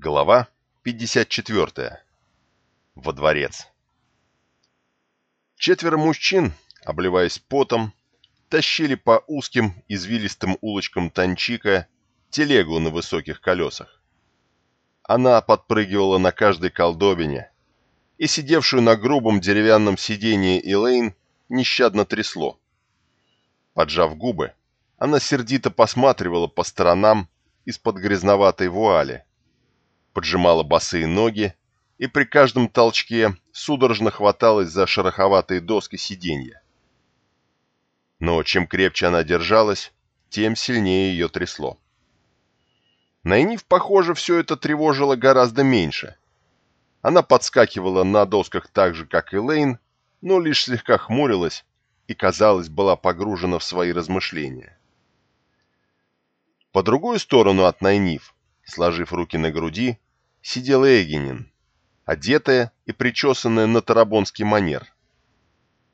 Глава 54. Во дворец. Четверо мужчин, обливаясь потом, тащили по узким извилистым улочкам Танчика телегу на высоких колесах. Она подпрыгивала на каждой колдобине, и сидевшую на грубом деревянном сиденье Элейн нещадно трясло. Поджав губы, она сердито посматривала по сторонам из-под грязноватой вуали, поджимала босые ноги и при каждом толчке судорожно хваталась за шероховатые доски сиденья. Но чем крепче она держалась, тем сильнее ее трясло. Найниф, похоже, все это тревожило гораздо меньше. Она подскакивала на досках так же, как и Лейн, но лишь слегка хмурилась и, казалось, была погружена в свои размышления. По другую сторону от Найниф, сложив руки на груди, сидела Эгенин, одетая и причесанная на тарабонский манер.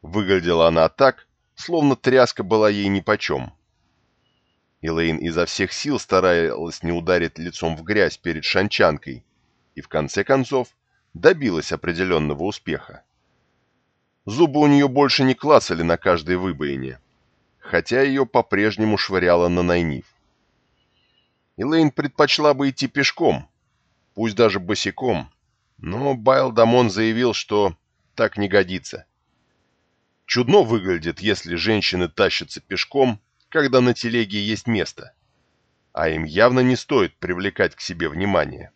Выглядела она так, словно тряска была ей нипочем. Элейн изо всех сил старалась не ударить лицом в грязь перед шанчанкой и, в конце концов, добилась определенного успеха. Зубы у нее больше не клацали на каждой выбоине, хотя ее по-прежнему швыряло на найниф. Элейн предпочла бы идти пешком, пусть даже босиком, но Байл Дамон заявил, что так не годится. Чудно выглядит, если женщины тащатся пешком, когда на телеге есть место, а им явно не стоит привлекать к себе внимание.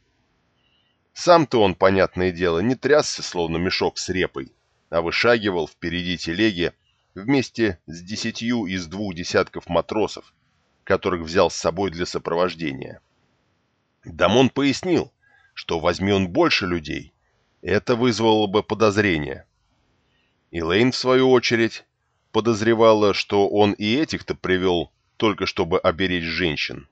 Сам-то он, понятное дело, не трясся, словно мешок с репой, а вышагивал впереди телеги вместе с десятью из двух десятков матросов, которых взял с собой для сопровождения. Дамон пояснил, что возьми он больше людей, это вызвало бы подозрение. Элейн, в свою очередь, подозревала, что он и этих-то привел только чтобы оберечь женщин.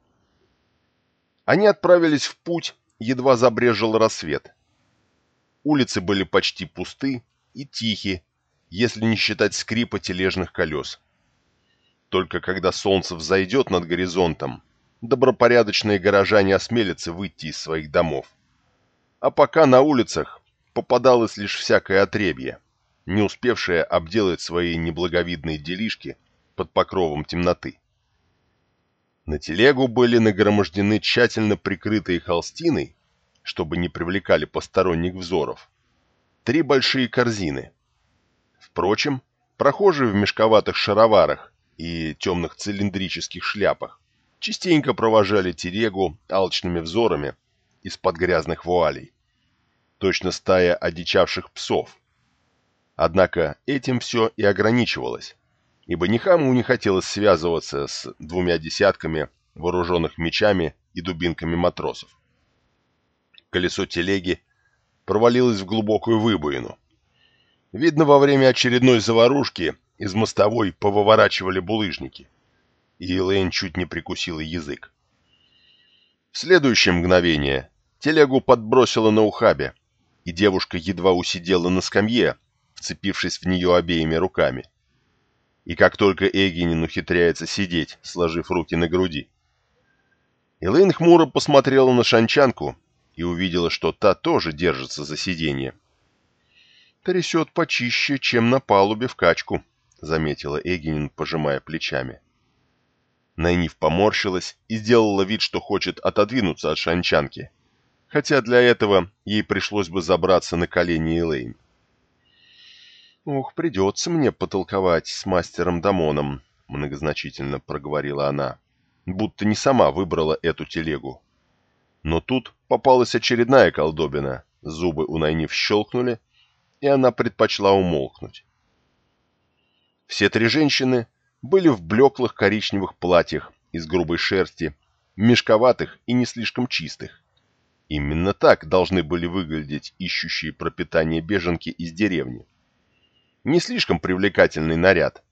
Они отправились в путь, едва забрежил рассвет. Улицы были почти пусты и тихи, если не считать скрипа тележных колес. Только когда солнце взойдет над горизонтом, добропорядочные горожане осмелятся выйти из своих домов а пока на улицах попадалось лишь всякое отребье, не успевшее обделать свои неблаговидные делишки под покровом темноты. На телегу были нагромождены тщательно прикрытые холстиной, чтобы не привлекали посторонних взоров, три большие корзины. Впрочем, прохожие в мешковатых шароварах и темных цилиндрических шляпах частенько провожали телегу алчными взорами из-под грязных вуалей. Точно стая одичавших псов. Однако этим все и ограничивалось, ибо никому не хотелось связываться с двумя десятками вооруженных мечами и дубинками матросов. Колесо телеги провалилось в глубокую выбоину. Видно, во время очередной заварушки из мостовой повыворачивали булыжники, и Элэйн чуть не прикусила язык. В следующее мгновение Телегу подбросило на ухабе, и девушка едва усидела на скамье, вцепившись в нее обеими руками. И как только Эгинин ухитряется сидеть, сложив руки на груди. Элэйн хмуро посмотрела на шанчанку и увидела, что та тоже держится за сиденье. «Трясет почище, чем на палубе в качку», — заметила Эгинин, пожимая плечами. Найниф поморщилась и сделала вид, что хочет отодвинуться от шанчанки, хотя для этого ей пришлось бы забраться на колени Элейн. «Ох, придется мне потолковать с мастером Дамоном», — многозначительно проговорила она, будто не сама выбрала эту телегу. Но тут попалась очередная колдобина, зубы у Найниф щелкнули, и она предпочла умолкнуть. Все три женщины были в блеклых коричневых платьях из грубой шерсти, мешковатых и не слишком чистых. Именно так должны были выглядеть ищущие пропитание беженки из деревни. Не слишком привлекательный наряд.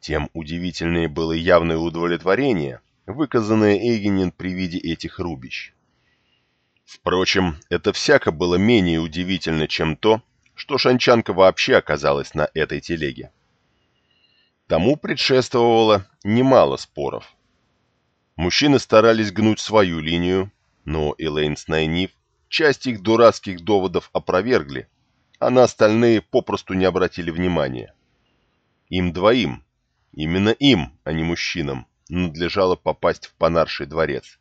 Тем удивительнее было явное удовлетворение, выказанное Эгенин при виде этих рубищ. Впрочем, это всяко было менее удивительно, чем то, что Шанчанка вообще оказалась на этой телеге. Тому предшествовало немало споров. Мужчины старались гнуть свою линию, но Элейн с Найниф часть их дурацких доводов опровергли, а на остальные попросту не обратили внимания. Им двоим, именно им, а не мужчинам, надлежало попасть в Панарший дворец.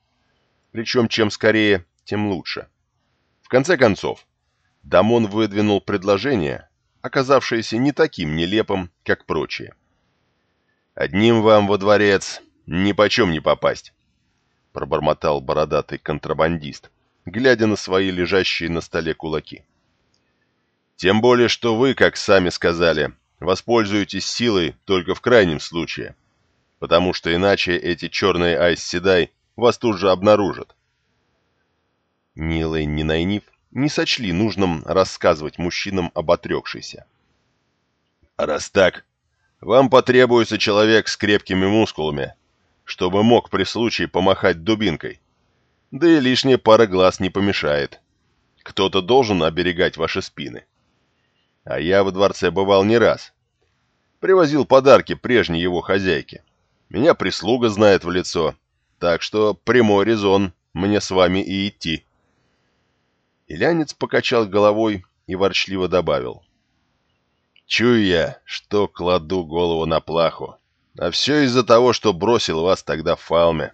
Причем чем скорее, тем лучше. В конце концов, Дамон выдвинул предложение, оказавшееся не таким нелепым, как прочие. «Одним вам во дворец ни почем не попасть», — пробормотал бородатый контрабандист, глядя на свои лежащие на столе кулаки. «Тем более, что вы, как сами сказали, воспользуетесь силой только в крайнем случае, потому что иначе эти черные айс-седай вас тут же обнаружат». Ни Лейн, ни не сочли нужным рассказывать мужчинам об отрекшейся. «А раз так, вам потребуется человек с крепкими мускулами, чтобы мог при случае помахать дубинкой. Да и лишняя пара глаз не помешает. Кто-то должен оберегать ваши спины. А я во дворце бывал не раз. Привозил подарки прежней его хозяйке. Меня прислуга знает в лицо, так что прямой резон мне с вами и идти. Илянец покачал головой и ворчливо добавил. «Чую я, что кладу голову на плаху, а все из-за того, что бросил вас тогда в Фалме.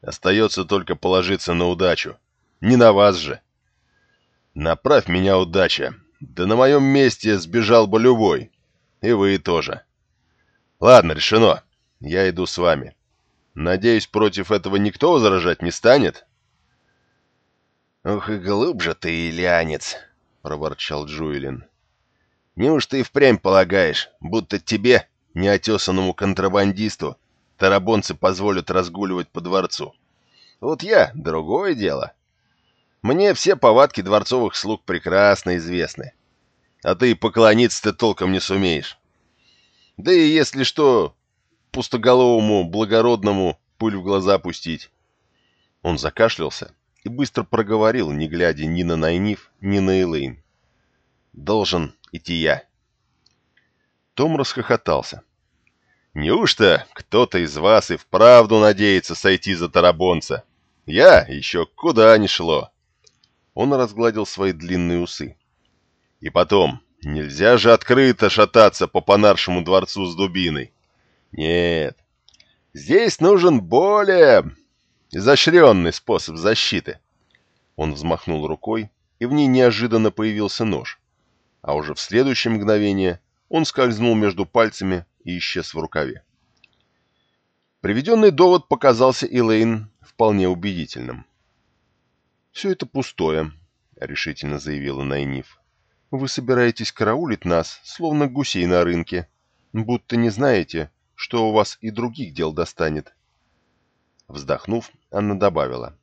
Остается только положиться на удачу. Не на вас же. Направь меня удача, да на моем месте сбежал бы любой. И вы тоже. Ладно, решено. Я иду с вами. Надеюсь, против этого никто возражать не станет?» «Ух и глубже ты, Ильянец!» — проворчал Джуэлин. «Неужто и впрямь полагаешь, будто тебе, неотесанному контрабандисту, тарабонцы позволят разгуливать по дворцу? Вот я — другое дело. Мне все повадки дворцовых слуг прекрасно известны. А ты поклониться-то толком не сумеешь. Да и если что, пустоголовому, благородному пыль в глаза пустить». Он закашлялся и быстро проговорил, не глядя ни на Найниф, ни на Элейн. «Должен идти я». Том расхохотался. «Неужто кто-то из вас и вправду надеется сойти за тарабонца? Я еще куда ни шло!» Он разгладил свои длинные усы. «И потом, нельзя же открыто шататься по Понаршему дворцу с дубиной. Нет, здесь нужен более Изощренный способ защиты. Он взмахнул рукой, и в ней неожиданно появился нож. А уже в следующее мгновение он скользнул между пальцами и исчез в рукаве. Приведенный довод показался Элейн вполне убедительным. «Все это пустое», — решительно заявила Найниф. «Вы собираетесь караулить нас, словно гусей на рынке, будто не знаете, что у вас и других дел достанет. Вздохнув, Анна добавила.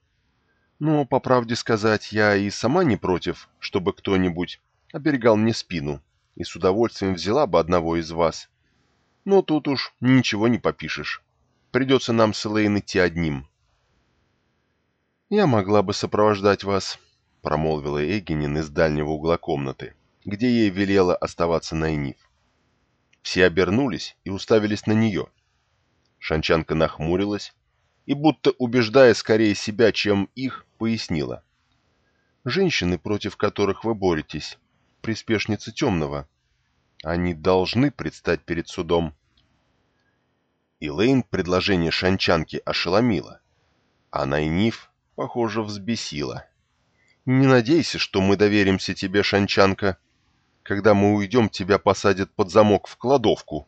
«Ну, по правде сказать, я и сама не против, чтобы кто-нибудь оберегал мне спину, и с удовольствием взяла бы одного из вас. Но тут уж ничего не попишешь. Придется нам с Элейн идти одним». «Я могла бы сопровождать вас», — промолвила Эгенин из дальнего угла комнаты, где ей велела оставаться Найниф. Все обернулись и уставились на нее. Шанчанка нахмурилась, и, будто убеждая скорее себя, чем их, пояснила. «Женщины, против которых вы боретесь, приспешницы темного. Они должны предстать перед судом». Илэйн предложение шанчанки ошеломило, а Найниф, похоже, взбесила. «Не надейся, что мы доверимся тебе, шанчанка. Когда мы уйдем, тебя посадят под замок в кладовку.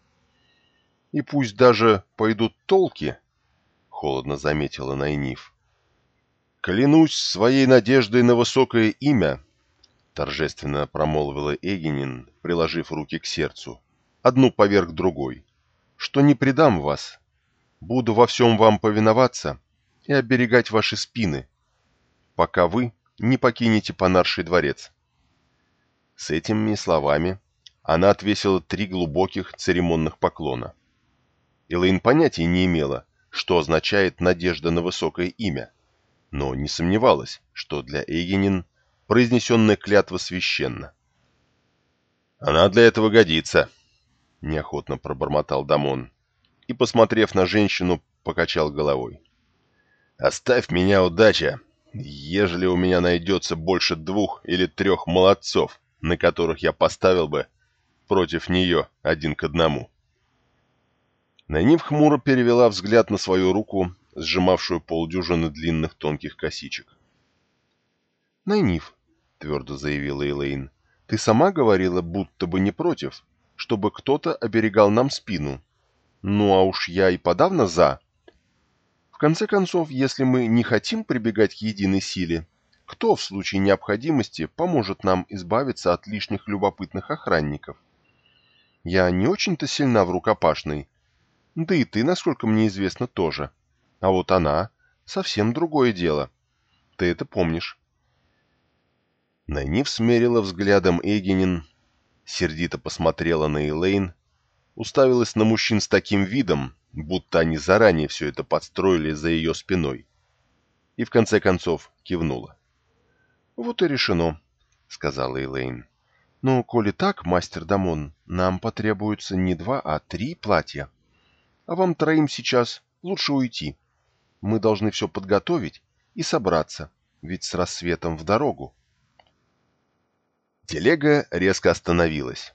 И пусть даже пойдут толки, холодно заметила Найниф. «Клянусь своей надеждой на высокое имя», — торжественно промолвила Эгенин, приложив руки к сердцу, одну поверх другой, — «что не предам вас. Буду во всем вам повиноваться и оберегать ваши спины, пока вы не покинете Понарший дворец». С этими словами она отвесила три глубоких церемонных поклона. Элэйн понятия не имела, что означает надежда на высокое имя, но не сомневалась, что для Эйгенин произнесенная клятва священна. «Она для этого годится», — неохотно пробормотал Дамон и, посмотрев на женщину, покачал головой. «Оставь меня, удача, ежели у меня найдется больше двух или трех молодцов, на которых я поставил бы против нее один к одному. Найниф хмуро перевела взгляд на свою руку, сжимавшую полдюжины длинных тонких косичек. «Найниф», — твердо заявила Элейн, — «ты сама говорила, будто бы не против, чтобы кто-то оберегал нам спину. Ну а уж я и подавно за. В конце концов, если мы не хотим прибегать к единой силе, кто в случае необходимости поможет нам избавиться от лишних любопытных охранников? Я не очень-то сильна в рукопашной, да и ты, насколько мне известно, тоже. А вот она — совсем другое дело. Ты это помнишь. Найниф смерила взглядом Эгенин, сердито посмотрела на Элейн, уставилась на мужчин с таким видом, будто они заранее все это подстроили за ее спиной, и в конце концов кивнула. «Вот и решено», — сказала Элейн. «Ну, коли так, мастер Дамон, нам потребуется не два, а три платья. А вам троим сейчас лучше уйти. Мы должны все подготовить и собраться, ведь с рассветом в дорогу». Телега резко остановилась,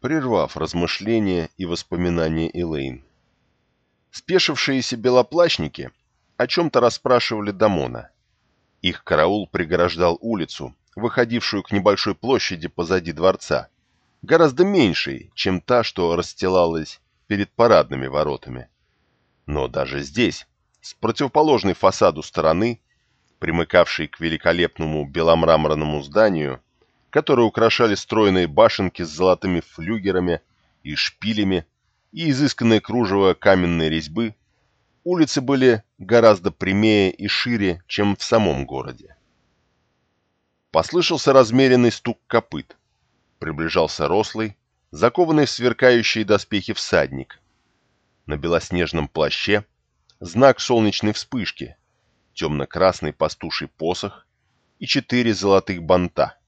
прервав размышления и воспоминания Элейн. Спешившиеся белоплащники о чем-то расспрашивали Дамона. Их караул преграждал улицу, выходившую к небольшой площади позади дворца, гораздо меньшей, чем та, что расстилалась перед парадными воротами. Но даже здесь, с противоположной фасаду стороны, примыкавшей к великолепному беломраморному зданию, которые украшали стройные башенки с золотыми флюгерами и шпилями и изысканное кружево каменной резьбы, улицы были гораздо прямее и шире, чем в самом городе. Послышался размеренный стук копыт. Приближался рослый, закованный в сверкающие доспехи всадник. На белоснежном плаще знак солнечной вспышки, темно-красный пастуший посох и четыре золотых банта.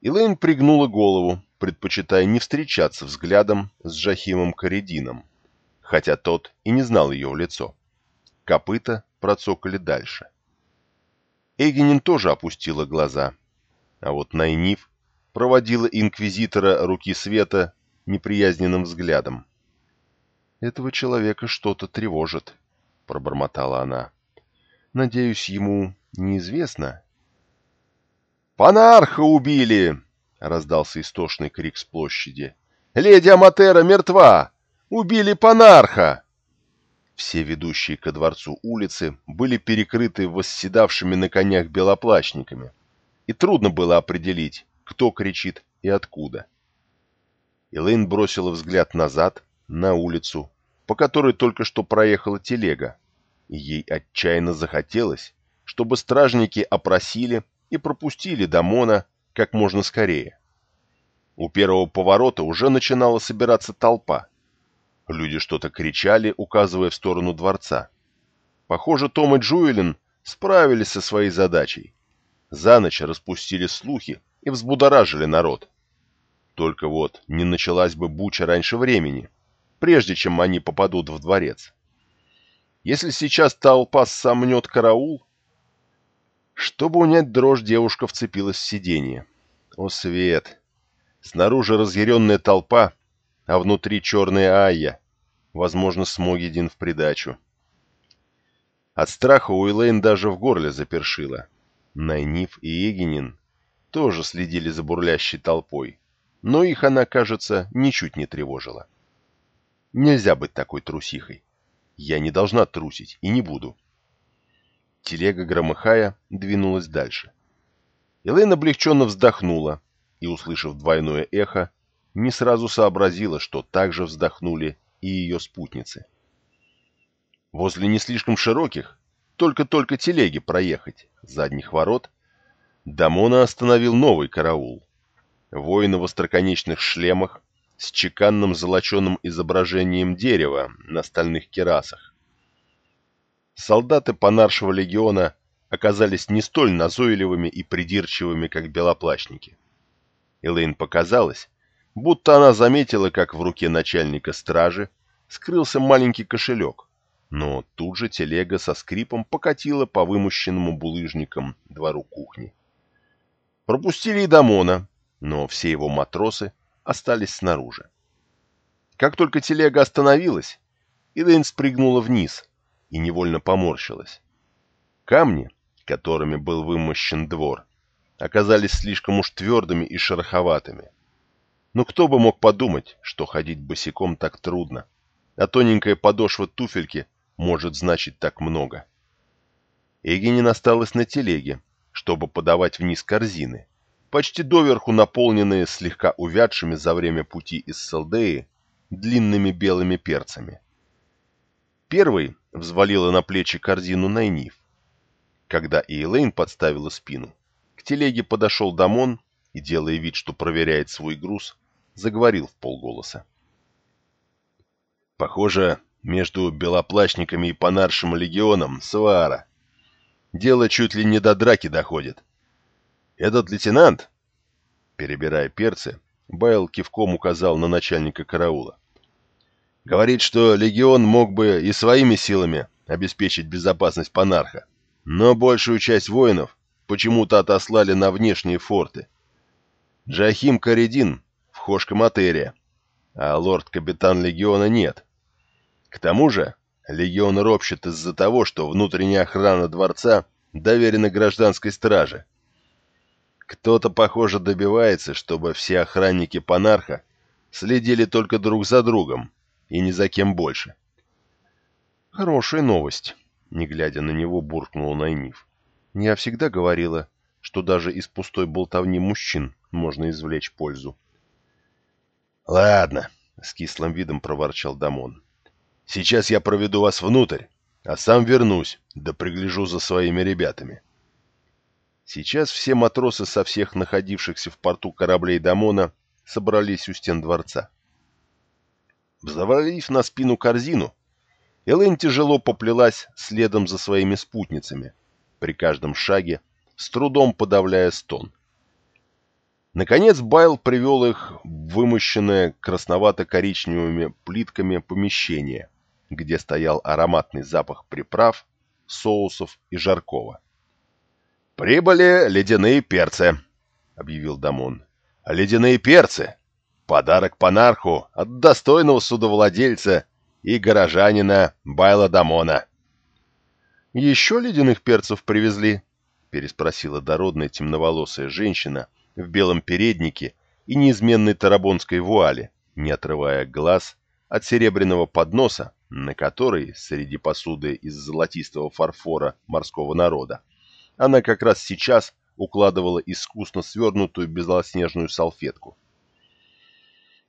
Элэйн пригнула голову, предпочитая не встречаться взглядом с Джахимом Каредином, хотя тот и не знал ее в лицо. Копыта процокали дальше. Эгенин тоже опустила глаза, а вот Найниф проводила инквизитора руки света неприязненным взглядом. «Этого человека что-то тревожит», — пробормотала она. «Надеюсь, ему неизвестно, «Панарха убили!» — раздался истошный крик с площади. «Леди Аматера мертва! Убили Панарха!» Все ведущие ко дворцу улицы были перекрыты восседавшими на конях белоплащниками, и трудно было определить, кто кричит и откуда. Элэйн бросила взгляд назад, на улицу, по которой только что проехала телега, и ей отчаянно захотелось, чтобы стражники опросили и пропустили Дамона как можно скорее. У первого поворота уже начинала собираться толпа. Люди что-то кричали, указывая в сторону дворца. Похоже, Том и Джуэлин справились со своей задачей. За ночь распустили слухи и взбудоражили народ. Только вот не началась бы буча раньше времени, прежде чем они попадут в дворец. Если сейчас толпа сомнет караул, чтобы унять дрожь, девушка вцепилась в сиденье. О, свет! Снаружи разъяренная толпа, а внутри черная Айя. Возможно, Смогедин в придачу. От страха Уилейн даже в горле запершила. Найниф и Эгенин тоже следили за бурлящей толпой, но их она, кажется, ничуть не тревожила. Нельзя быть такой трусихой. Я не должна трусить и не буду. Телега, громыхая, двинулась дальше. Элэйн облегченно вздохнула и, услышав двойное эхо, не сразу сообразила, что также вздохнули и ее спутницы. Возле не слишком широких, только-только телеги проехать, задних ворот, Дамона остановил новый караул. Воины в остроконечных шлемах с чеканным золоченым изображением дерева на стальных керасах солдаты Панаршего легиона оказались не столь назойливыми и придирчивыми, как белоплащники. Элейн показалось, будто она заметила, как в руке начальника стражи скрылся маленький кошелек, Но тут же телега со скрипом покатила по вымощенному булыжникам двору кухни. Пропустили и Дамона, но все его матросы остались снаружи. Как только телега остановилась, Идейн спрыгнула вниз и невольно поморщилась. Камни, которыми был вымощен двор, оказались слишком уж твердыми и шероховатыми. Но кто бы мог подумать, что ходить босиком так трудно, а тоненькая подошва туфельки может значить так много. Эгенин осталась на телеге, чтобы подавать вниз корзины, почти доверху наполненные слегка увядшими за время пути из Салдеи длинными белыми перцами. Первый взвалила на плечи корзину Найниф. Когда Эйлейн подставила спину, к телеге подошел Дамон и, делая вид, что проверяет свой груз, заговорил в полголоса. «Похоже, между белоплащниками и Панаршим легионом свара. Дело чуть ли не до драки доходит. Этот лейтенант, перебирая перцы, Байл кивком указал на начальника караула. Говорит, что легион мог бы и своими силами обеспечить безопасность Панарха, но большую часть воинов почему-то отослали на внешние форты. Джахим Каридин в Хошкаматере, а лорд-капитан легиона нет. К тому же легион ропщет из-за того, что внутренняя охрана дворца доверена гражданской страже. Кто-то, похоже, добивается, чтобы все охранники Панарха следили только друг за другом и ни за кем больше. «Хорошая новость», — не глядя на него, буркнул Найниф. «Я всегда говорила, что даже из пустой болтовни мужчин можно извлечь пользу». «Ладно», — с кислым видом проворчал Дамон. Сейчас я проведу вас внутрь, а сам вернусь, да пригляжу за своими ребятами. Сейчас все матросы со всех находившихся в порту кораблей Дамона собрались у стен дворца. Взвалив на спину корзину, Элэйн тяжело поплелась следом за своими спутницами, при каждом шаге с трудом подавляя стон. Наконец Байл привел их в вымощенное красновато-коричневыми плитками помещение, где стоял ароматный запах приправ, соусов и жаркого. «Прибыли ледяные перцы», — объявил Дамон. «Ледяные перцы! Подарок панарху от достойного судовладельца и горожанина Байла Дамона». «Еще ледяных перцев привезли?» — переспросила дородная темноволосая женщина в белом переднике и неизменной тарабонской вуале, не отрывая глаз от серебряного подноса, на который, среди посуды из золотистого фарфора морского народа, она как раз сейчас укладывала искусно свернутую белоснежную салфетку.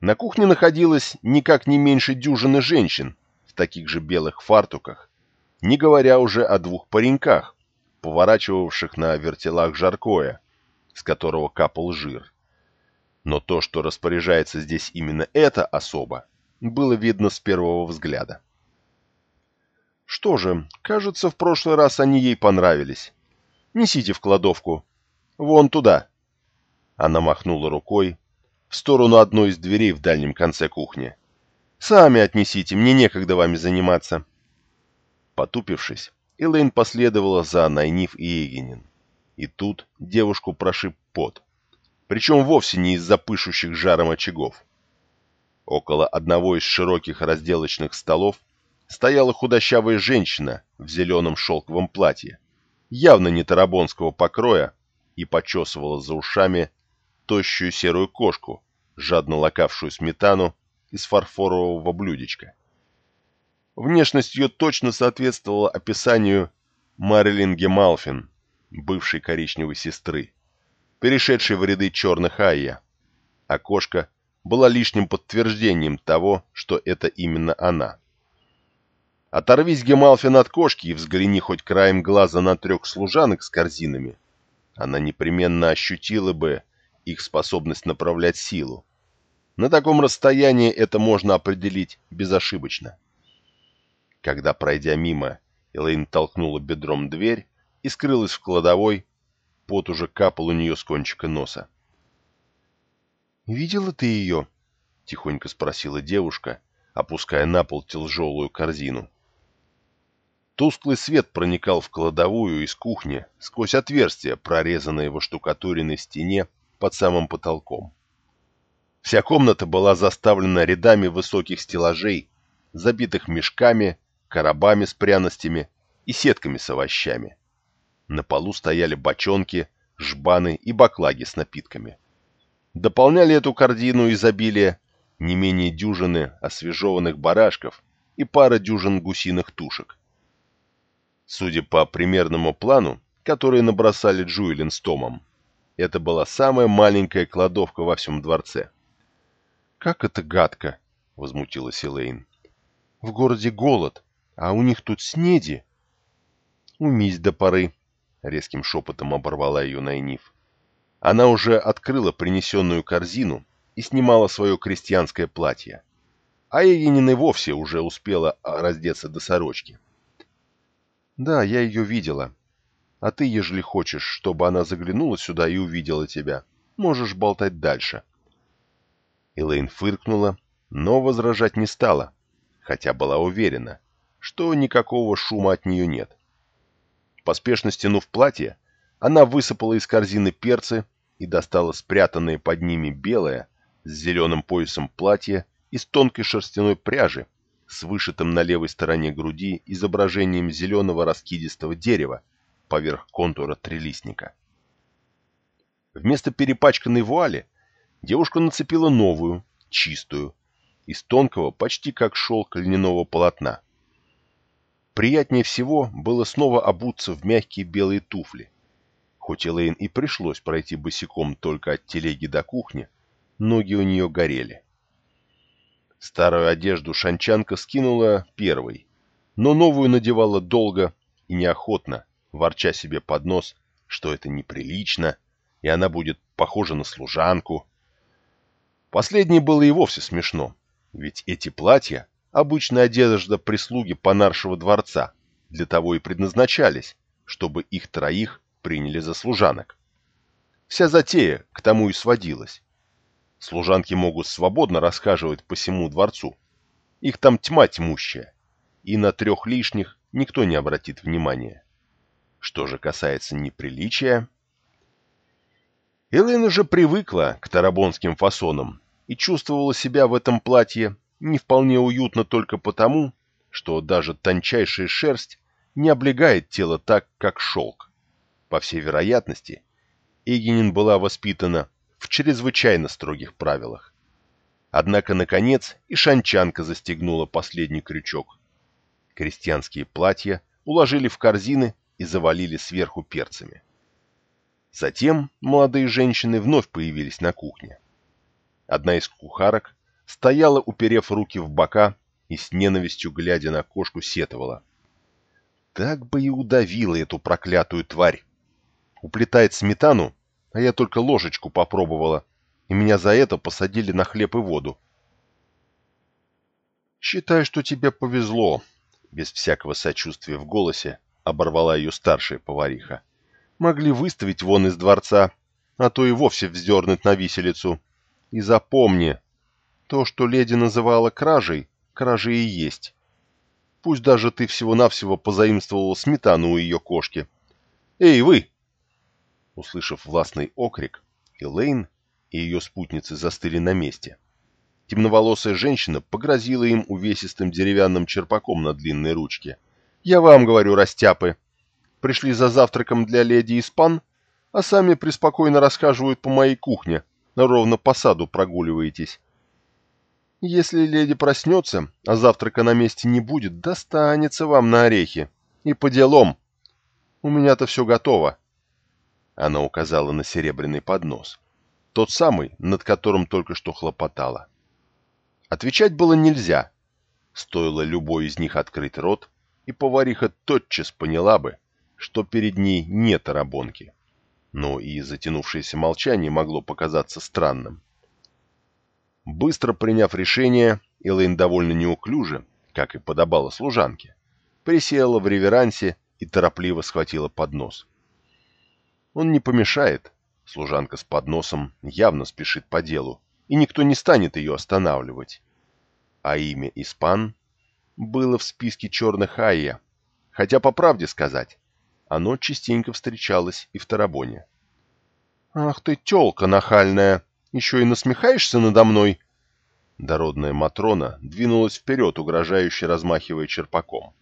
На кухне находилось никак не меньше дюжины женщин в таких же белых фартуках, не говоря уже о двух пареньках, поворачивавших на вертелах жаркое, с которого капал жир. Но то, что распоряжается здесь именно эта особа, было видно с первого взгляда. Что же, кажется, в прошлый раз они ей понравились. Несите в кладовку. Вон туда. Она махнула рукой в сторону одной из дверей в дальнем конце кухни. Сами отнесите, мне некогда вами заниматься. Потупившись, Элейн последовала за Найниф и Эгенин. И тут девушку прошиб пот. Причем вовсе не из-за пышущих жаром очагов. Около одного из широких разделочных столов стояла худощавая женщина в зеленом шелковом платье, явно не тарабонского покроя, и почесывала за ушами тощую серую кошку, жадно лакавшую сметану из фарфорового блюдечка. Внешность ее точно соответствовала описанию Марилин Гемалфин, бывшей коричневой сестры, перешедшей в ряды черных Айя, а кошка была лишним подтверждением того, что это именно она. Оторвись, Гемалфин, от кошки и взгляни хоть краем глаза на трех служанок с корзинами. Она непременно ощутила бы их способность направлять силу. На таком расстоянии это можно определить безошибочно. Когда, пройдя мимо, Элэйн толкнула бедром дверь и скрылась в кладовой, пот уже капал у нее с кончика носа. «Видела ты ее?» — тихонько спросила девушка, опуская на пол тяжелую корзину. Тусклый свет проникал в кладовую из кухни сквозь отверстие, прорезанное в штукатуренной стене под самым потолком. Вся комната была заставлена рядами высоких стеллажей, забитых мешками, коробами с пряностями и сетками с овощами. На полу стояли бочонки, жбаны и баклаги с напитками. Дополняли эту корзину изобилия не менее дюжины освежеванных барашков и пара дюжин гусиных тушек. Судя по примерному плану, который набросали Джуэлин с Томом, это была самая маленькая кладовка во всем дворце. «Как это гадко!» — возмутилась Элейн. «В городе голод, а у них тут снеди!» «Умись до поры!» — резким шепотом оборвала ее Найниф. Она уже открыла принесенную корзину и снимала свое крестьянское платье. А Егинин и вовсе уже успела раздеться до сорочки. «Да, я ее видела. А ты, ежели хочешь, чтобы она заглянула сюда и увидела тебя, можешь болтать дальше». Элейн фыркнула, но возражать не стала, хотя была уверена, что никакого шума от нее нет. Поспешно стянув платье, она высыпала из корзины перцы и достала спрятанное под ними белое с зеленым поясом платье из тонкой шерстяной пряжи с вышитым на левой стороне груди изображением зеленого раскидистого дерева поверх контура трелистника. Вместо перепачканной вуали девушка нацепила новую, чистую, из тонкого, почти как шелк льняного полотна. Приятнее всего было снова обуться в мягкие белые туфли. Хоть Элейн и пришлось пройти босиком только от телеги до кухни, ноги у нее горели. Старую одежду шанчанка скинула первой, но новую надевала долго и неохотно, ворча себе под нос, что это неприлично, и она будет похожа на служанку. Последнее было и вовсе смешно, ведь эти платья — обычная одежда прислуги понаршего дворца, для того и предназначались, чтобы их троих приняли за служанок. Вся затея к тому и сводилась. Служанки могут свободно расхаживать по всему дворцу. Их там тьма тьмущая, и на трех лишних никто не обратит внимания. Что же касается неприличия... Элэйн уже привыкла к тарабонским фасонам и чувствовала себя в этом платье не вполне уютно только потому, что даже тончайшая шерсть не облегает тело так, как шелк. По всей вероятности, Эгенин была воспитана в чрезвычайно строгих правилах. Однако, наконец, и шанчанка застегнула последний крючок. Крестьянские платья уложили в корзины и завалили сверху перцами. Затем молодые женщины вновь появились на кухне. Одна из кухарок стояла, уперев руки в бока и с ненавистью глядя на кошку сетовала. Так бы и удавила эту проклятую тварь. Уплетает сметану, а я только ложечку попробовала, и меня за это посадили на хлеб и воду. «Считай, что тебе повезло», — без всякого сочувствия в голосе оборвала ее старшая повариха. «Могли выставить вон из дворца, а то и вовсе вздернуть на виселицу. И запомни, то, что леди называла кражей, кражей и есть. Пусть даже ты всего-навсего позаимствовала сметану у ее кошки. Эй, вы!» Услышав властный окрик, Элейн и ее спутницы застыли на месте. Темноволосая женщина погрозила им увесистым деревянным черпаком на длинной ручке. «Я вам говорю, растяпы! Пришли за завтраком для леди Испан, а сами преспокойно расхаживают по моей кухне, ровно по саду прогуливаетесь. Если леди проснется, а завтрака на месте не будет, достанется вам на орехи. И по делам. У меня-то все готово. Она указала на серебряный поднос. Тот самый, над которым только что хлопотала. Отвечать было нельзя. Стоило любой из них открыть рот, и повариха тотчас поняла бы, что перед ней нет тарабонки. Но и затянувшееся молчание могло показаться странным. Быстро приняв решение, Элэйн довольно неуклюже, как и подобало служанке, присела в реверансе и торопливо схватила поднос. Он не помешает. Служанка с подносом явно спешит по делу, и никто не станет ее останавливать. А имя Испан было в списке черных Айя, хотя, по правде сказать, оно частенько встречалось и в Тарабоне. «Ах ты, тёлка нахальная! Еще и насмехаешься надо мной!» Дородная Матрона двинулась вперед, угрожающе размахивая черпаком.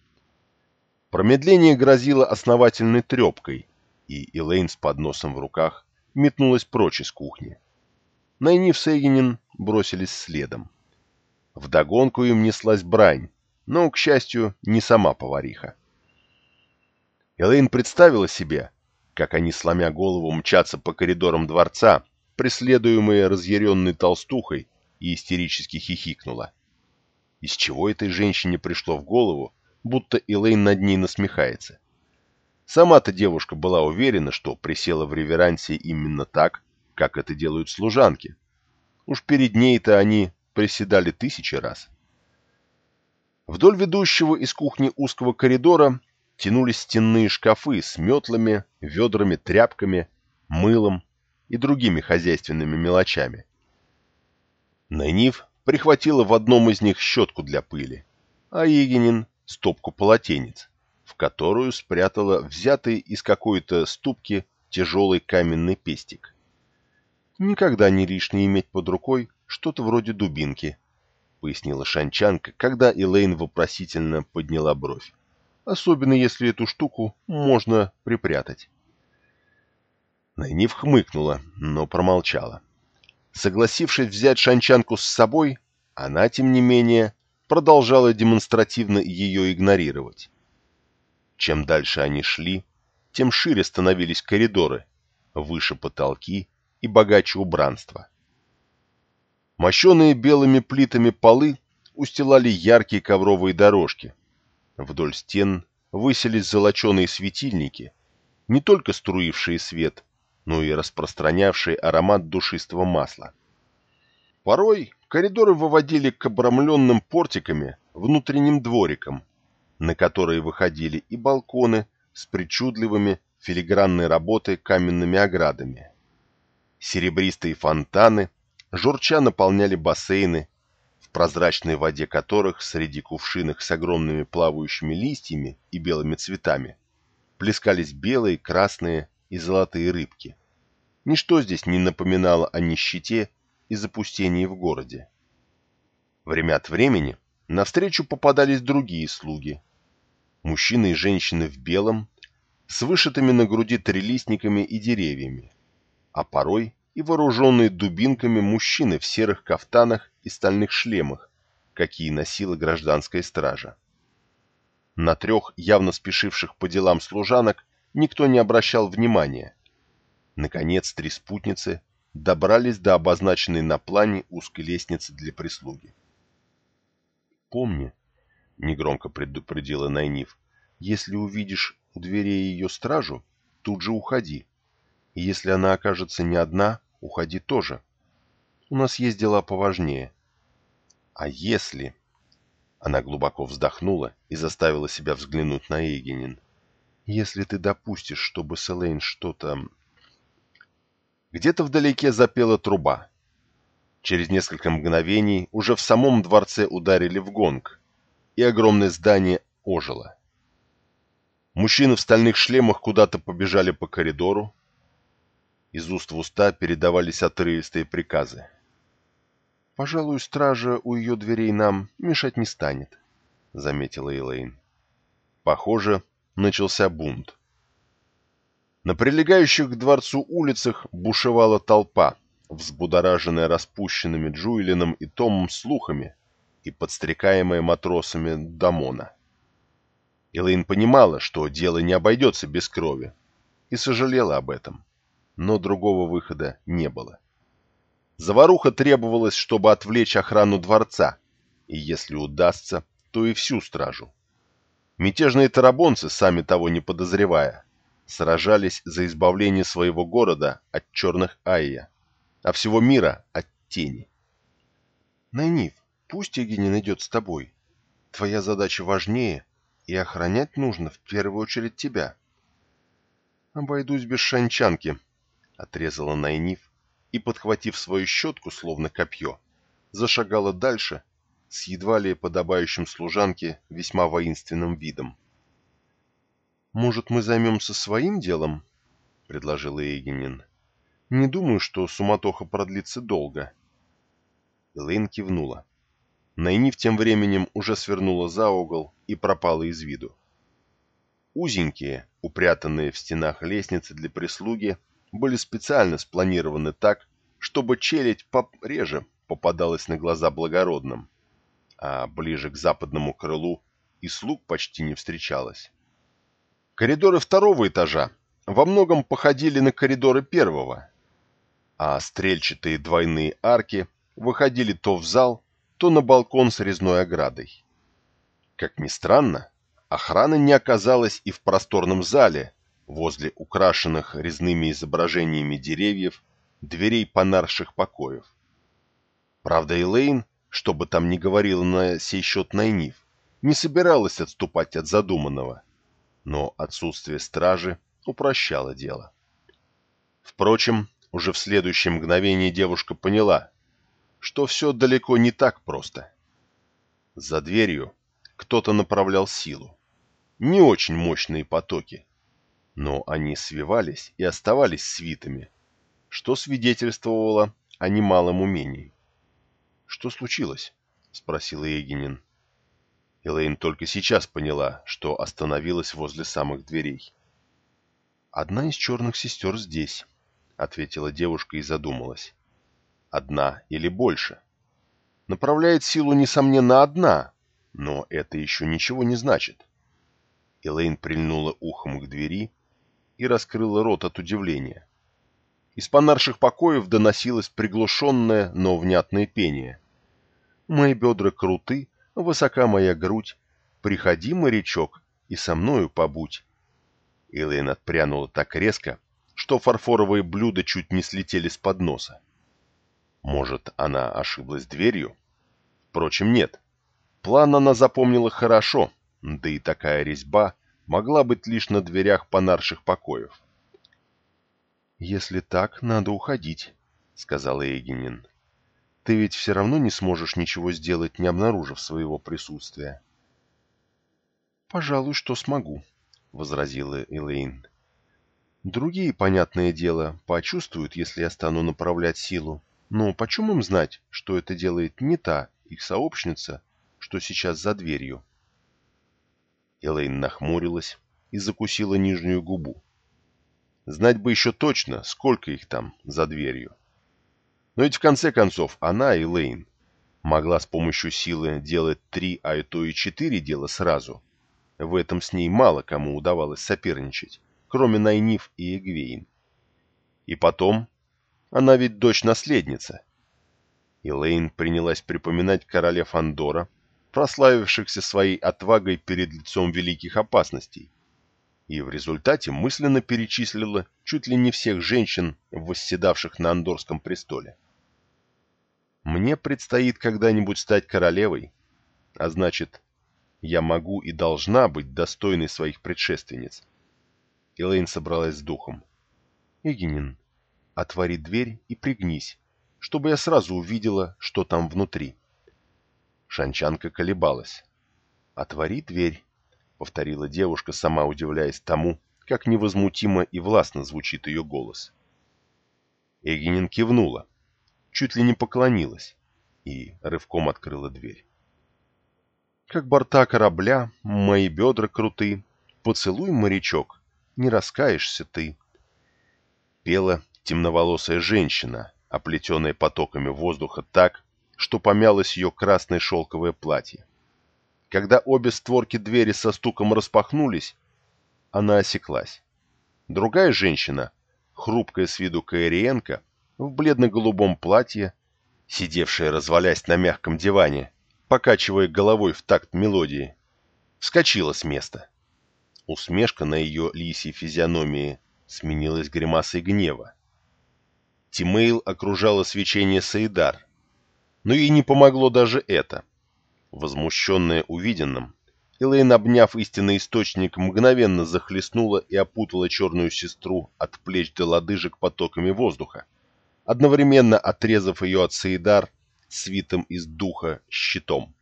Промедление грозило основательной трепкой, и Элейн с подносом в руках метнулась прочь из кухни. Найниф с Эгенин бросились следом. Вдогонку им неслась брань, но, к счастью, не сама повариха. Элейн представила себе, как они, сломя голову, мчатся по коридорам дворца, преследуемые разъяренной толстухой, и истерически хихикнула. Из чего этой женщине пришло в голову, будто Элейн над ней насмехается? Сама-то девушка была уверена, что присела в реверансе именно так, как это делают служанки. Уж перед ней-то они приседали тысячи раз. Вдоль ведущего из кухни узкого коридора тянулись стенные шкафы с метлами, ведрами, тряпками, мылом и другими хозяйственными мелочами. Найниф прихватила в одном из них щетку для пыли, а Игенин — стопку полотенец, в которую спрятала взятый из какой-то ступки тяжелый каменный пестик. «Никогда не лишне иметь под рукой что-то вроде дубинки», — пояснила Шанчанка, когда Элейн вопросительно подняла бровь особенно если эту штуку можно припрятать. Найниф хмыкнула, но промолчала. Согласившись взять шанчанку с собой, она, тем не менее, продолжала демонстративно ее игнорировать. Чем дальше они шли, тем шире становились коридоры, выше потолки и богаче убранство. Мощеные белыми плитами полы устилали яркие ковровые дорожки, Вдоль стен высились золоченые светильники, не только струившие свет, но и распространявшие аромат душистого масла. Порой коридоры выводили к обрамленным портиками внутренним дворикам, на которые выходили и балконы с причудливыми филигранной работой каменными оградами. Серебристые фонтаны журча наполняли бассейны в прозрачной воде которых среди кувшинок с огромными плавающими листьями и белыми цветами плескались белые, красные и золотые рыбки. Ничто здесь не напоминало о нищете и запустении в городе. Время от времени навстречу попадались другие слуги. Мужчины и женщины в белом, с вышитыми на груди трелистниками и деревьями, а порой и вооруженные дубинками мужчины в серых кафтанах и стальных шлемах, какие носила гражданская стража. На трех явно спешивших по делам служанок никто не обращал внимания. Наконец, три спутницы добрались до обозначенной на плане узкой лестницы для прислуги. «Помни», — негромко предупредила Найниф, — «если увидишь у дверей ее стражу, тут же уходи. И если она окажется не одна, уходи тоже. У нас есть дела поважнее. А если... Она глубоко вздохнула и заставила себя взглянуть на Эгенин. «Если ты допустишь, чтобы с Элейн что-то...» Где-то вдалеке запела труба. Через несколько мгновений уже в самом дворце ударили в гонг, и огромное здание ожило. Мужчины в стальных шлемах куда-то побежали по коридору, из уст в уста передавались отрывистые приказы. «Пожалуй, стража у ее дверей нам мешать не станет», — заметила Элейн. Похоже, начался бунт. На прилегающих к дворцу улицах бушевала толпа, взбудораженная распущенными Джуэлином и Томом слухами и подстрекаемая матросами Дамона. Элейн понимала, что дело не обойдется без крови, и сожалела об этом но другого выхода не было. Заваруха требовалась, чтобы отвлечь охрану дворца, и если удастся, то и всю стражу. Мятежные тарабонцы, сами того не подозревая, сражались за избавление своего города от черных Айя, а всего мира от тени. Найниф, пусть Егинин идет с тобой. Твоя задача важнее, и охранять нужно в первую очередь тебя. Обойдусь без шанчанки, отрезала Найниф и, подхватив свою щетку, словно копье, зашагала дальше с едва ли подобающим служанке весьма воинственным видом. «Может, мы займемся своим делом?» — предложил Эйгенин. «Не думаю, что суматоха продлится долго». Элэйн кивнула. Найниф тем временем уже свернула за угол и пропала из виду. Узенькие, упрятанные в стенах лестницы для прислуги, были специально спланированы так, чтобы челядь пореже попадалась на глаза благородным, а ближе к западному крылу и слуг почти не встречалось. Коридоры второго этажа во многом походили на коридоры первого, а стрельчатые двойные арки выходили то в зал, то на балкон с резной оградой. Как ни странно, охраны не оказалось и в просторном зале, возле украшенных резными изображениями деревьев, дверей понарших покоев. Правда, Элейн, что бы там ни говорила на сей счет Найниф, не собиралась отступать от задуманного, но отсутствие стражи упрощало дело. Впрочем, уже в следующее мгновение девушка поняла, что все далеко не так просто. За дверью кто-то направлял силу. Не очень мощные потоки, но они свивались и оставались свитыми, что свидетельствовало о немалом умении. «Что случилось?» — спросил Егинин. Элэйн только сейчас поняла, что остановилась возле самых дверей. «Одна из черных сестер здесь», — ответила девушка и задумалась одна или больше. Направляет силу, несомненно, одна, но это еще ничего не значит. Элейн прильнула ухом к двери и раскрыла рот от удивления. Из понарших покоев доносилось приглушенное, но внятное пение. «Мои бедра круты, высока моя грудь, приходи, морячок, и со мною побудь». Элейн отпрянула так резко, что фарфоровые блюда чуть не слетели с подноса. Может, она ошиблась дверью? Впрочем, нет. План она запомнила хорошо, да и такая резьба могла быть лишь на дверях понарших покоев. «Если так, надо уходить», — сказала Эгенин. «Ты ведь все равно не сможешь ничего сделать, не обнаружив своего присутствия». «Пожалуй, что смогу», — возразила Элейн. «Другие, понятное дело, почувствуют, если я стану направлять силу, но почему им знать, что это делает не та их сообщница, что сейчас за дверью? Элейн нахмурилась и закусила нижнюю губу. Знать бы еще точно, сколько их там за дверью. Но ведь в конце концов она, Элейн, могла с помощью силы делать три, а то и четыре дела сразу. В этом с ней мало кому удавалось соперничать, кроме Найниф и Эгвейн. И потом она ведь дочь-наследница. Элейн принялась припоминать короля Фандора, прославившихся своей отвагой перед лицом великих опасностей, и в результате мысленно перечислила чуть ли не всех женщин, восседавших на Андорском престоле. «Мне предстоит когда-нибудь стать королевой, а значит, я могу и должна быть достойной своих предшественниц». Элейн собралась с духом. «Эгенин, Отвори дверь и пригнись, чтобы я сразу увидела, что там внутри. Шанчанка колебалась. «Отвори дверь», — повторила девушка, сама удивляясь тому, как невозмутимо и властно звучит ее голос. Эгенин кивнула, чуть ли не поклонилась и рывком открыла дверь. Как борта корабля, мои бедра круты, поцелуй, морячок, не раскаешься ты. Пела темноволосая женщина, оплетенная потоками воздуха так, что помялось ее красное шелковое платье. Когда обе створки двери со стуком распахнулись, она осеклась. Другая женщина, хрупкая с виду Каэриенко, в бледно-голубом платье, сидевшая развалясь на мягком диване, покачивая головой в такт мелодии, вскочила с места. Усмешка на ее лисьей физиономии сменилась гримасой гнева. Тимейл окружало свечение Саидар. Но ей не помогло даже это. Возмущенная увиденным, Элейн, обняв истинный источник, мгновенно захлестнула и опутала черную сестру от плеч до лодыжек потоками воздуха, одновременно отрезав ее от Саидар свитым из духа щитом.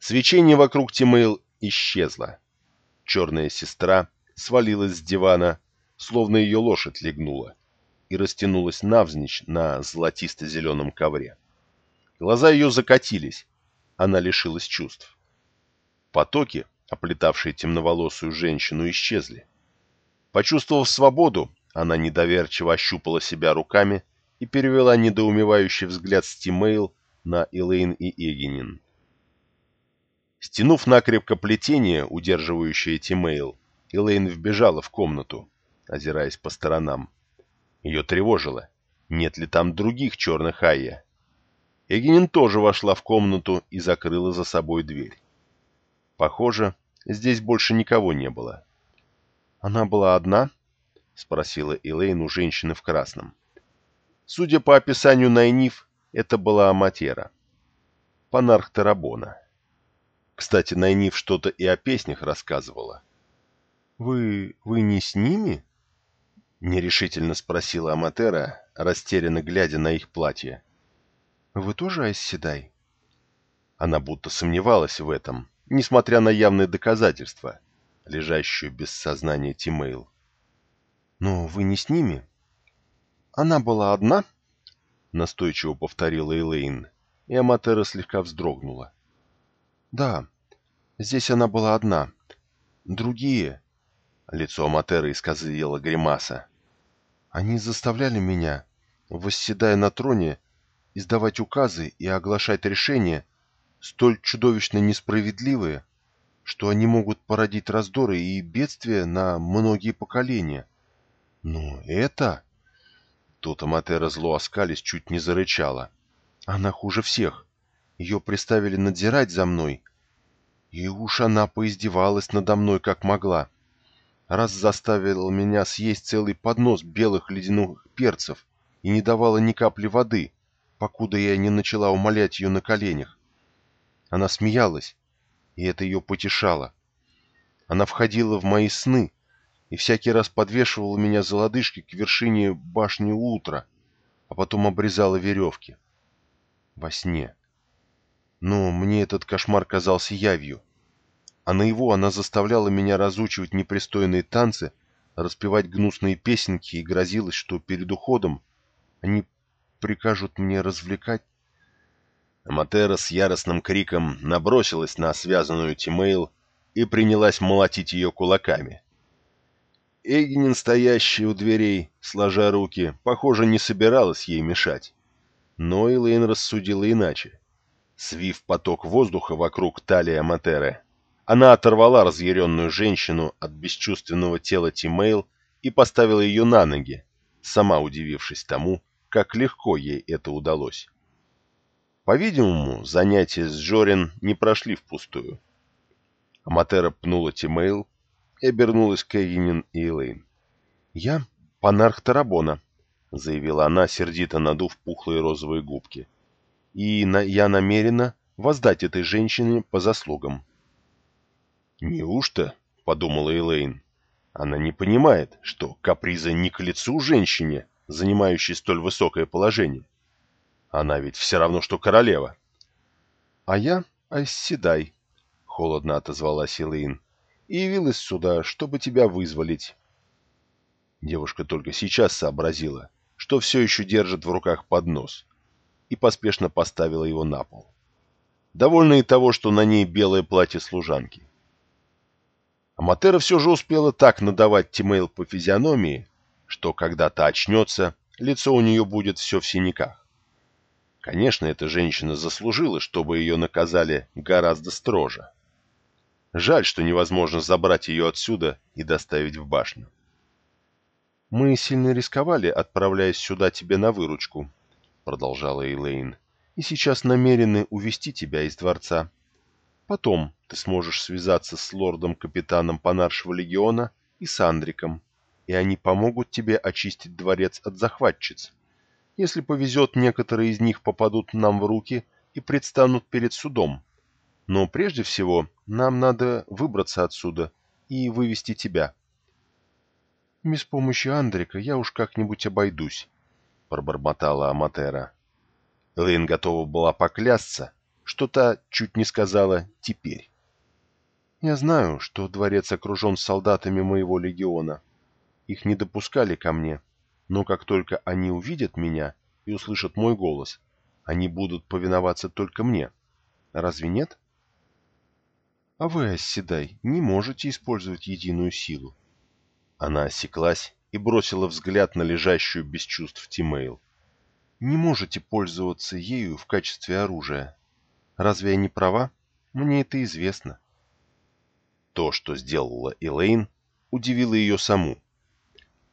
Свечение вокруг Тимейл исчезло. Черная сестра свалилась с дивана, словно ее лошадь легнула, и растянулась навзничь на золотисто-зеленом ковре. Глаза ее закатились, она лишилась чувств. Потоки, оплетавшие темноволосую женщину, исчезли. Почувствовав свободу, она недоверчиво ощупала себя руками и перевела недоумевающий взгляд с Тимейл на Элейн и Эгенин. Стянув накрепко плетение, удерживающее Тимейл, Элейн вбежала в комнату, озираясь по сторонам. Ее тревожило, нет ли там других черных Айя. Эгенин тоже вошла в комнату и закрыла за собой дверь. Похоже, здесь больше никого не было. «Она была одна?» — спросила Элейн у женщины в красном. Судя по описанию Найниф, это была Аматера. Панарх Тарабона. Кстати, Найниф что-то и о песнях рассказывала. «Вы... вы не с ними?» — нерешительно спросила Аматера, растерянно глядя на их платье. Вы тоже Айсседай?» Она будто сомневалась в этом, несмотря на явные доказательства, лежащую без сознания Тимейл. «Но вы не с ними?» «Она была одна?» — настойчиво повторила Элейн, и Аматера слегка вздрогнула. «Да, здесь она была одна. Другие...» Лицо Аматеры исказило гримаса. «Они заставляли меня, восседая на троне, издавать указы и оглашать решения, столь чудовищно несправедливые, что они могут породить раздоры и бедствия на многие поколения. Но это... Тут Аматера зло оскались чуть не зарычала. Она хуже всех. Ее приставили надзирать за мной. И уж она поиздевалась надо мной как могла. Раз заставила меня съесть целый поднос белых ледяных перцев и не давала ни капли воды, покуда я не начала умолять ее на коленях. Она смеялась, и это ее потешало. Она входила в мои сны и всякий раз подвешивала меня за лодыжки к вершине башни утра, а потом обрезала веревки. Во сне. Но мне этот кошмар казался явью. А на его она заставляла меня разучивать непристойные танцы, распевать гнусные песенки и грозилась, что перед уходом они прикажут мне развлекать?» Аматера с яростным криком набросилась на связанную Тимейл и принялась молотить ее кулаками. Эгнин, стоящий у дверей, сложа руки, похоже, не собиралась ей мешать. Но Элэйн рассудила иначе. Свив поток воздуха вокруг талии Аматеры, она оторвала разъяренную женщину от бесчувственного тела Тимейл и поставила ее на ноги, сама удивившись тому, как легко ей это удалось. По-видимому, занятия с Жорин не прошли впустую. Аматера пнула Тимейл и обернулась к Эгенин и Элейн. «Я панарх Тарабона», — заявила она, сердито надув пухлые розовые губки. «И на, я намерена воздать этой женщине по заслугам». «Неужто?» — подумала Элейн. «Она не понимает, что каприза не к лицу женщине, занимающей столь высокое положение. Она ведь все равно, что королева. — А я Айсседай, — холодно отозвалась Илэйн, — и явилась сюда, чтобы тебя вызволить. Девушка только сейчас сообразила, что все еще держит в руках поднос, и поспешно поставила его на пол. Довольна и того, что на ней белое платье служанки. Аматера все же успела так надавать Тимейл по физиономии, что когда-то очнется, лицо у нее будет все в синяках. Конечно, эта женщина заслужила, чтобы ее наказали гораздо строже. Жаль, что невозможно забрать ее отсюда и доставить в башню. «Мы сильно рисковали, отправляясь сюда тебе на выручку», — продолжала Эйлейн, — «и сейчас намерены увести тебя из дворца. Потом ты сможешь связаться с лордом-капитаном Панаршего легиона и с Андриком, и они помогут тебе очистить дворец от захватчиц. Если повезет, некоторые из них попадут нам в руки и предстанут перед судом. Но прежде всего нам надо выбраться отсюда и вывести тебя. «Без помощи Андрика я уж как-нибудь обойдусь», — пробормотала Аматера. Лейн готова была поклясться, что та чуть не сказала «теперь». Я знаю, что дворец окружен солдатами моего легиона. Их не допускали ко мне, но как только они увидят меня и услышат мой голос, они будут повиноваться только мне. Разве нет? А вы, Оседай, не можете использовать единую силу. Она осеклась и бросила взгляд на лежащую без чувств Тимейл. Не можете пользоваться ею в качестве оружия. Разве я не права? Мне это известно. То, что сделала Элейн, удивило ее саму.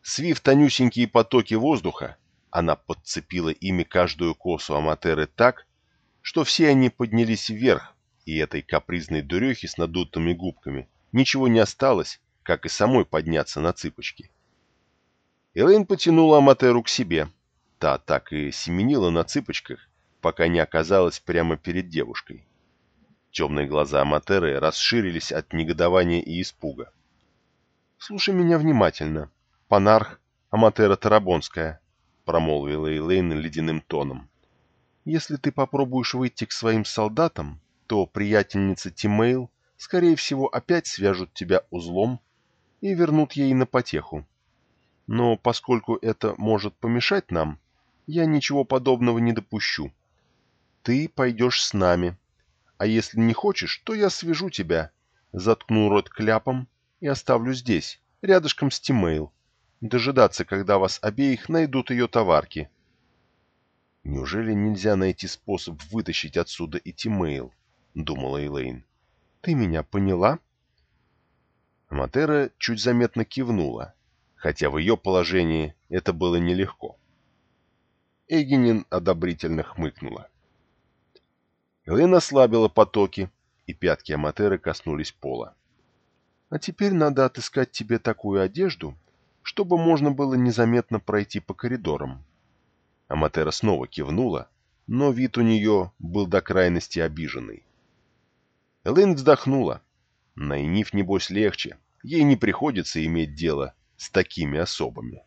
Свив тонюсенькие потоки воздуха, она подцепила ими каждую косу Аматеры так, что все они поднялись вверх, и этой капризной дурехе с надутыми губками ничего не осталось, как и самой подняться на цыпочки. Элэйн потянула Аматеру к себе. Та так и семенила на цыпочках, пока не оказалась прямо перед девушкой. Темные глаза Аматеры расширились от негодования и испуга. «Слушай меня внимательно, панарх Аматера Тарабонская», — промолвила Элейн ледяным тоном. «Если ты попробуешь выйти к своим солдатам, то приятельница Тимейл, скорее всего, опять свяжут тебя узлом и вернут ей на потеху. Но поскольку это может помешать нам, я ничего подобного не допущу. Ты пойдешь с нами, а если не хочешь, то я свяжу тебя, заткну рот кляпом и оставлю здесь, рядышком с Тимейл, дожидаться, когда вас обеих найдут ее товарки. Неужели нельзя найти способ вытащить отсюда и Тимейл? думала Элейн. Ты меня поняла? Матера чуть заметно кивнула, хотя в ее положении это было нелегко. Эгенин одобрительно хмыкнула. Элэйн ослабила потоки, и пятки Аматеры коснулись пола. «А теперь надо отыскать тебе такую одежду, чтобы можно было незаметно пройти по коридорам». Аматера снова кивнула, но вид у нее был до крайности обиженный. Элэйн вздохнула. Найниф, небось, легче. Ей не приходится иметь дело с такими особами.